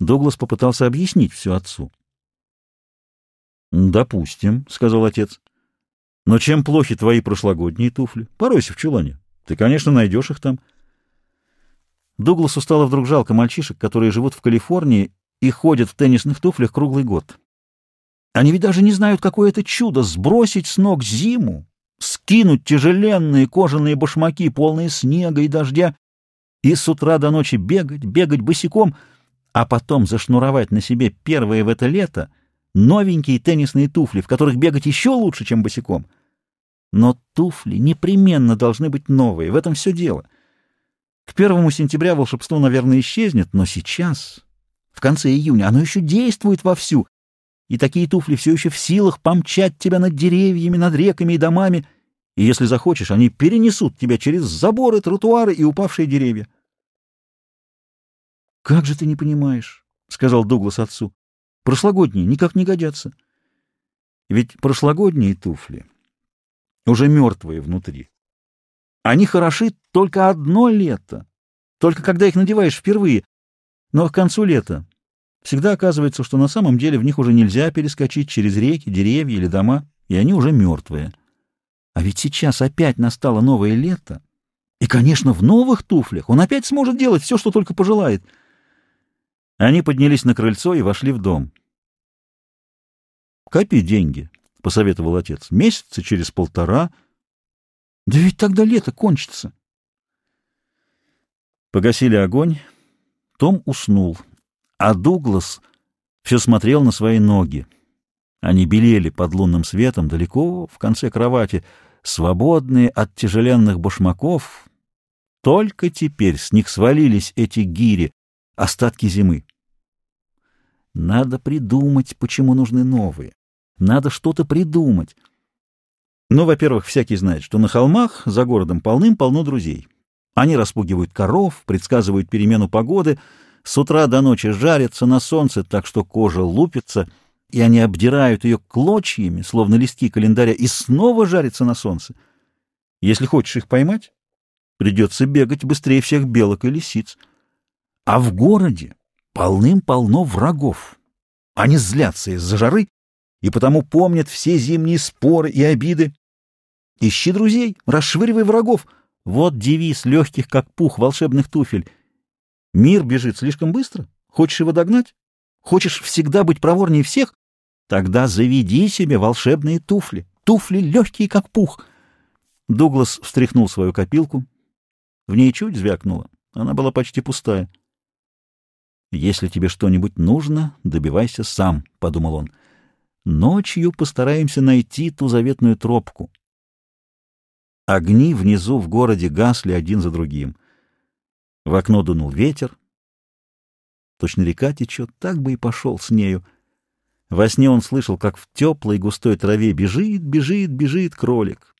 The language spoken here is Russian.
Дуглас попытался объяснить все отцу. «Допустим», — сказал отец. «Но чем плохи твои прошлогодние туфли? Поройся в чулане. Ты, конечно, найдешь их там». Дугласу стало вдруг жалко мальчишек, которые живут в Калифорнии и ходят в теннисных туфлях круглый год. Они ведь даже не знают, какое это чудо — сбросить с ног зиму, скинуть тяжеленные кожаные башмаки, полные снега и дождя, и с утра до ночи бегать, бегать босиком, а потом зашнуровать на себе первые в это лето новенькие теннисные туфли, в которых бегать еще лучше, чем босиком. Но туфли непременно должны быть новые, в этом все дело. К первому сентября волшебство, наверное, исчезнет, но сейчас, в конце июня, оно еще действует вовсю, и такие туфли все еще в силах помчать тебя над деревьями, над реками и домами, и если захочешь, они перенесут тебя через заборы, тротуары и упавшие деревья. — Как же ты не понимаешь, — сказал Дуглас отцу. — Прошлогодние никак не годятся. Ведь прошлогодние туфли уже мертвые внутри. Они хороши только одно лето, только когда их надеваешь впервые, но к концу лета Всегда оказывается, что на самом деле в них уже нельзя перескочить через реки, деревья или дома, и они уже мертвые. А ведь сейчас опять настало новое лето, и, конечно, в новых туфлях он опять сможет делать все, что только пожелает. Они поднялись на крыльцо и вошли в дом. «Копи деньги», — посоветовал отец, — «месяца через полтора». «Да ведь тогда лето кончится». Погасили огонь. Том уснул а Дуглас все смотрел на свои ноги. Они белели под лунным светом далеко в конце кровати, свободные от тяжеленных башмаков. Только теперь с них свалились эти гири, остатки зимы. Надо придумать, почему нужны новые. Надо что-то придумать. Ну, во-первых, всякий знает, что на холмах за городом полным-полно друзей. Они распугивают коров, предсказывают перемену погоды — с утра до ночи жарятся на солнце, так что кожа лупится, и они обдирают ее клочьями, словно листки календаря, и снова жарятся на солнце. Если хочешь их поймать, придется бегать быстрее всех белок и лисиц. А в городе полным-полно врагов. Они злятся из-за жары и потому помнят все зимние споры и обиды. Ищи друзей, расшвыривай врагов. Вот девиз легких, как пух, волшебных туфель — Мир бежит слишком быстро? Хочешь его догнать? Хочешь всегда быть проворнее всех? Тогда заведи себе волшебные туфли. Туфли легкие, как пух. Дуглас встряхнул свою копилку. В ней чуть звякнуло. Она была почти пустая. «Если тебе что-нибудь нужно, добивайся сам», — подумал он. «Ночью постараемся найти ту заветную тропку». Огни внизу в городе гасли один за другим — в окно дунул ветер. Точно река течет, так бы и пошел с нею. Во сне он слышал, как в теплой густой траве бежит, бежит, бежит кролик.